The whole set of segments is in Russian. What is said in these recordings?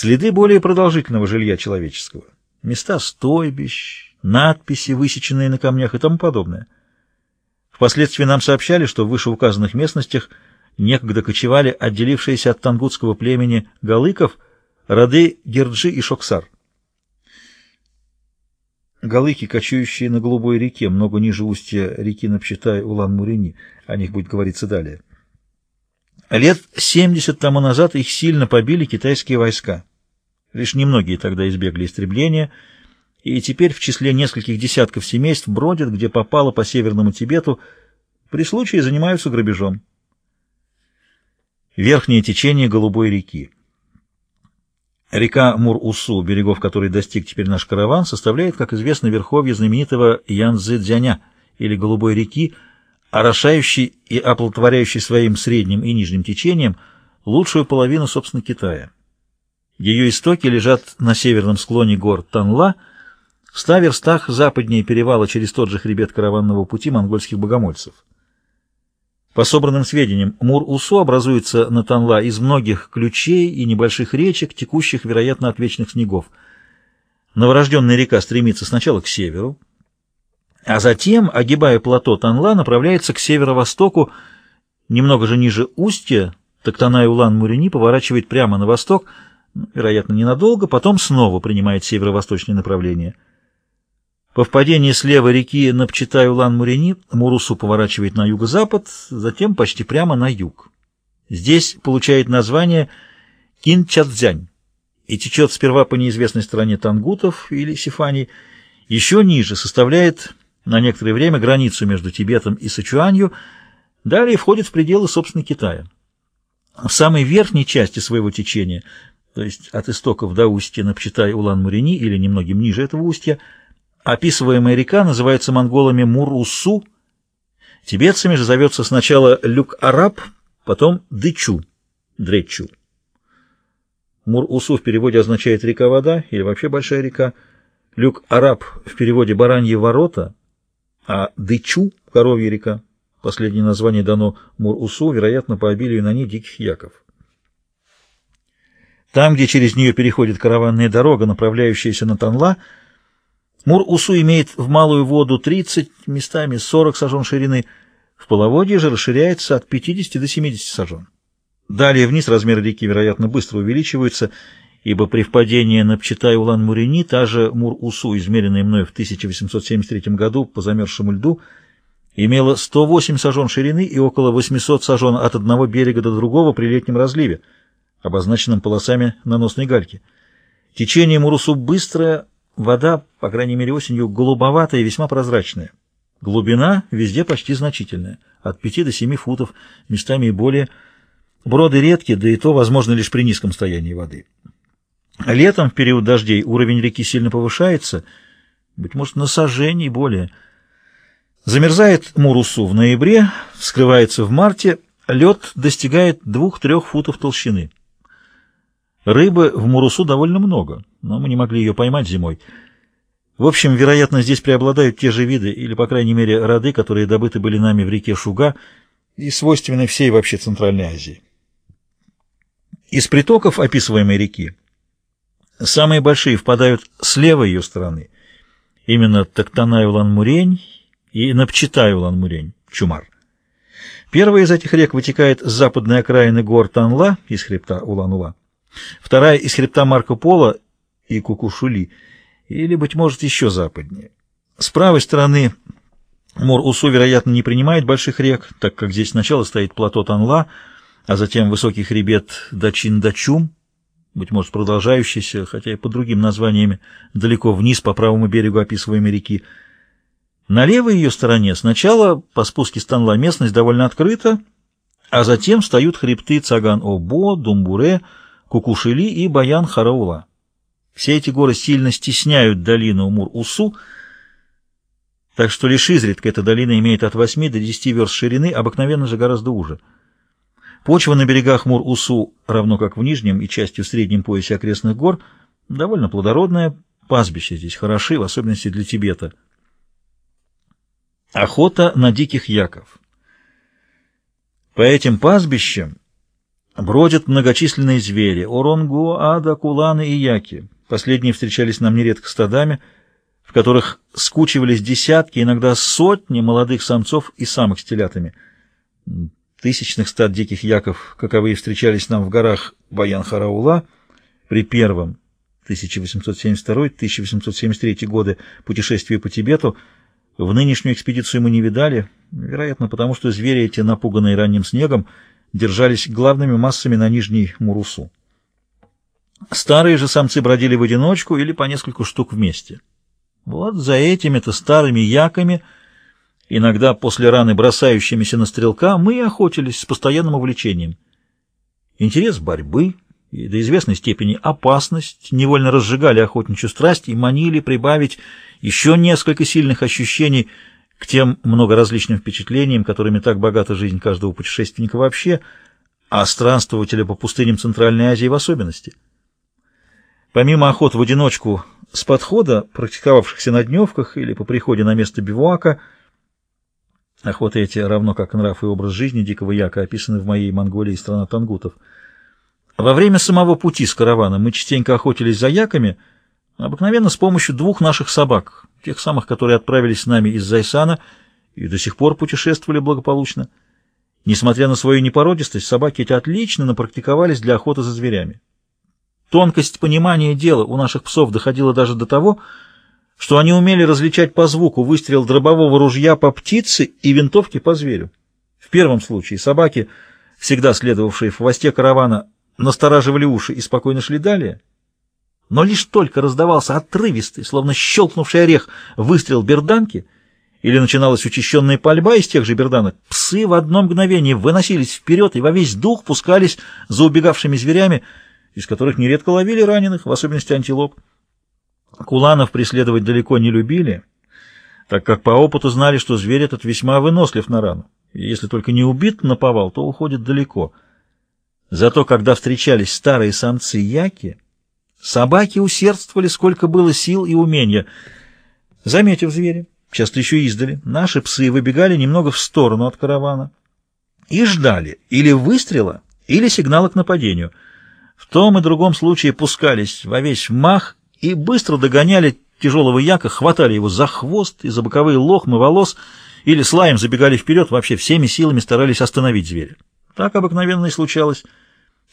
Следы более продолжительного жилья человеческого. Места стойбищ, надписи, высеченные на камнях и тому подобное. Впоследствии нам сообщали, что в вышеуказанных местностях некогда кочевали отделившиеся от тангутского племени галыков роды Герджи и Шоксар. Галыки, кочующие на Голубой реке, много ниже устья реки Напчитай, Улан-Мурени, о них будет говориться далее. Лет 70 тому назад их сильно побили китайские войска. Лишь немногие тогда избегли истребления, и теперь в числе нескольких десятков семейств бродят, где попало по Северному Тибету, при случае занимаются грабежом. Верхнее течение Голубой реки. Река Мур-Усу, берегов которой достиг теперь наш караван, составляет, как известно, верховье знаменитого Янцзы-Дзяня, или Голубой реки, орошающей и оплодотворяющей своим средним и нижним течением лучшую половину, собственно, Китая. Ее истоки лежат на северном склоне гор Танла, в ста верстах западнее перевала через тот же хребет караванного пути монгольских богомольцев. По собранным сведениям, Мур-Усу образуется на Танла из многих ключей и небольших речек, текущих, вероятно, от вечных снегов. Новорожденная река стремится сначала к северу, а затем, огибая плато Танла, направляется к северо-востоку, немного же ниже устья, Токтанай-Улан-Мурени поворачивает прямо на восток, вероятно, ненадолго, потом снова принимает северо-восточное направление – по впадении слева реки Напчитай-Улан-Мурени Мурусу поворачивает на юго-запад, затем почти прямо на юг. Здесь получает название Кинчатзянь и течет сперва по неизвестной стороне Тангутов или Сифаней, еще ниже составляет на некоторое время границу между Тибетом и Сычуанью, далее входит в пределы, собственно, Китая. В самой верхней части своего течения, то есть от истоков до устья Напчитай-Улан-Мурени или немногим ниже этого устья, Описываемая река называется монголами Мур-Усу, тибетцами же зовется сначала Люк-Араб, потом Дычу, Дречу. Мур-Усу в переводе означает «река-вода» или вообще «большая река». Люк-Араб в переводе «бараньи ворота», а Дычу — «коровья река». Последнее название дано Мур-Усу, вероятно, по обилию на ней диких яков. Там, где через нее переходит караванная дорога, направляющаяся на Танла, — Мур-Усу имеет в малую воду 30, местами 40 сажен ширины, в половодье же расширяется от 50 до 70 сажен. Далее вниз размеры реки, вероятно, быстро увеличиваются, ибо при впадении на Пчитай-Улан-Мурени та же Мур-Усу, измеренная мной в 1873 году по замерзшему льду, имела 108 сажен ширины и около 800 сажен от одного берега до другого при летнем разливе, обозначенном полосами наносной гальки. Течение Мурусу быстрое, Вода, по крайней мере осенью, голубоватая и весьма прозрачная. Глубина везде почти значительная, от 5 до 7 футов, местами и более. Броды редкие, да и то возможно лишь при низком состоянии воды. Летом, в период дождей, уровень реки сильно повышается, быть может, на сажень и более. Замерзает Мурусу в ноябре, вскрывается в марте, лед достигает 2-3 футов толщины. Рыбы в Мурусу довольно много, но мы не могли ее поймать зимой. В общем, вероятно, здесь преобладают те же виды, или, по крайней мере, роды, которые добыты были нами в реке Шуга и свойственны всей вообще Центральной Азии. Из притоков описываемой реки самые большие впадают с левой ее стороны, именно Токтанай-Улан-Мурень и Напчитай-Улан-Мурень, Чумар. Первая из этих рек вытекает с западной окраины гор Танла, из хребта Улан-Ула, Вторая из хребта Марко Поло и Кукушули, или, быть может, еще западнее. С правой стороны Мор-Усу, вероятно, не принимает больших рек, так как здесь сначала стоит плато Танла, а затем высокий хребет Дачин-Дачум, быть может, продолжающийся, хотя и под другими названиями, далеко вниз по правому берегу описываемой реки. На левой ее стороне сначала по спуске с Танла местность довольно открыта, а затем встают хребты Цаган-Обо, Думбуре, Кукушили и Баян-Хараула. Все эти горы сильно стесняют долину Мур-Усу, так что лишь изредка эта долина имеет от 8 до 10 верст ширины, обыкновенно же гораздо уже. Почва на берегах Мур-Усу, равно как в нижнем и частью среднем поясе окрестных гор, довольно плодородная, пастбища здесь хороши, в особенности для Тибета. Охота на диких яков. По этим пастбищам Бродят многочисленные звери — оронгу, ада, куланы и яки. Последние встречались нам нередко стадами, в которых скучивались десятки, иногда сотни молодых самцов и самок с телятами. Тысячных стад диких яков, каковые встречались нам в горах Баян-Хараула при первом 1872-1873 годы путешествии по Тибету, в нынешнюю экспедицию мы не видали, вероятно, потому что звери эти, напуганные ранним снегом, держались главными массами на Нижней Мурусу. Старые же самцы бродили в одиночку или по несколько штук вместе. Вот за этими-то старыми яками, иногда после раны бросающимися на стрелка, мы и охотились с постоянным увлечением. Интерес борьбы и до известной степени опасность невольно разжигали охотничью страсть и манили прибавить еще несколько сильных ощущений к тем многоразличным впечатлениям, которыми так богата жизнь каждого путешественника вообще, а странствователя по пустыням Центральной Азии в особенности. Помимо охот в одиночку с подхода, практиковавшихся на дневках или по приходе на место бивуака, охоты эти, равно как нрав и образ жизни дикого яка, описаны в моей Монголии страна тангутов. Во время самого пути с каравана мы частенько охотились за яками, обыкновенно с помощью двух наших собак, тех самых, которые отправились с нами из Зайсана и до сих пор путешествовали благополучно. Несмотря на свою непородистость, собаки эти отлично напрактиковались для охоты за зверями. Тонкость понимания дела у наших псов доходила даже до того, что они умели различать по звуку выстрел дробового ружья по птице и винтовки по зверю. В первом случае собаки, всегда следовавшие в хвосте каравана, настораживали уши и спокойно шли далее, но лишь только раздавался отрывистый, словно щелкнувший орех, выстрел берданки, или начиналась учащенная пальба из тех же берданок, псы в одно мгновение выносились вперед и во весь дух пускались за убегавшими зверями, из которых нередко ловили раненых, в особенности антилоп. Куланов преследовать далеко не любили, так как по опыту знали, что зверь этот весьма вынослив на рану, и если только не убит на повал, то уходит далеко. Зато когда встречались старые самцы яки, собаки усердствовали, сколько было сил и умения. Заметив зверя, часто еще издали, наши псы выбегали немного в сторону от каравана и ждали или выстрела, или сигнала к нападению — в том и другом случае пускались во весь мах и быстро догоняли тяжелого яка, хватали его за хвост и за боковые лохмы волос или слаем забегали вперед, вообще всеми силами старались остановить зверя. Так обыкновенно и случалось.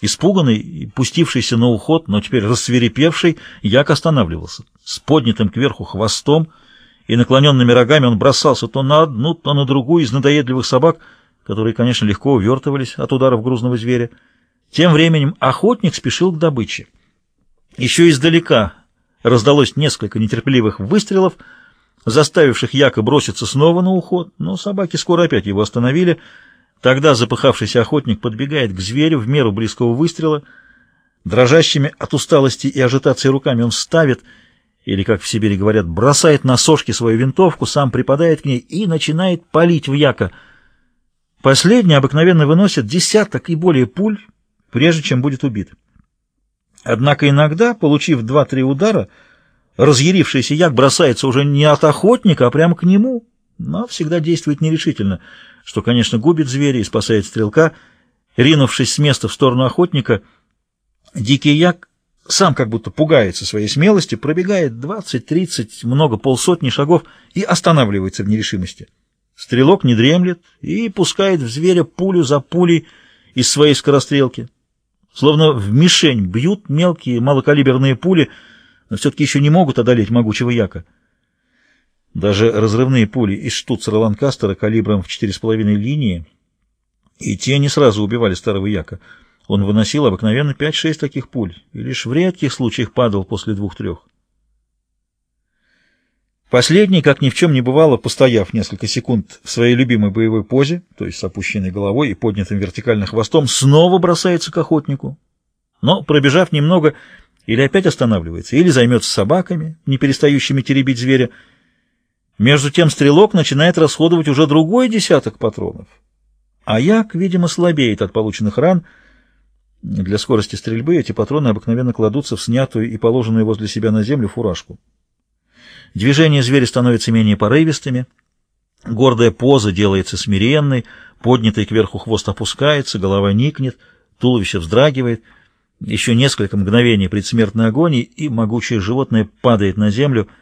Испуганный и пустившийся на уход, но теперь рассверепевший, як останавливался. С поднятым кверху хвостом и наклоненными рогами он бросался то на одну, то на другую из надоедливых собак, которые, конечно, легко увертывались от ударов грузного зверя. Тем временем охотник спешил к добыче. Еще издалека раздалось несколько нетерпеливых выстрелов, заставивших Яка броситься снова на уход, но собаки скоро опять его остановили. Тогда запыхавшийся охотник подбегает к зверю в меру близкого выстрела. Дрожащими от усталости и ажитации руками он ставит, или, как в Сибири говорят, бросает на сошки свою винтовку, сам припадает к ней и начинает палить в Яка. Последний обыкновенно выносит десяток и более пуль, прежде чем будет убит. Однако иногда, получив два-три удара, разъярившийся як бросается уже не от охотника, а прямо к нему, но всегда действует нерешительно, что, конечно, губит зверя и спасает стрелка. Ринувшись с места в сторону охотника, дикий як сам как будто пугается своей смелости, пробегает двадцать-тридцать, много полсотни шагов и останавливается в нерешимости. Стрелок не дремлет и пускает в зверя пулю за пулей из своей скорострелки. Словно в мишень бьют мелкие малокалиберные пули, но все-таки еще не могут одолеть могучего яка. Даже разрывные пули из штуцера Ланкастера калибром в 4,5 линии, и те не сразу убивали старого яка. Он выносил обыкновенно 5-6 таких пуль, и лишь в редких случаях падал после двух-трех. Последний, как ни в чем не бывало, постояв несколько секунд в своей любимой боевой позе, то есть с опущенной головой и поднятым вертикально хвостом, снова бросается к охотнику. Но, пробежав немного, или опять останавливается, или займется собаками, не перестающими теребить зверя. Между тем стрелок начинает расходовать уже другой десяток патронов. А як, видимо, слабеет от полученных ран. Для скорости стрельбы эти патроны обыкновенно кладутся в снятую и положенную возле себя на землю фуражку. Движения зверя становятся менее порывистыми, гордая поза делается смиренной, поднятый кверху хвост опускается, голова никнет, туловище вздрагивает, еще несколько мгновений предсмертной агонии, и могучее животное падает на землю —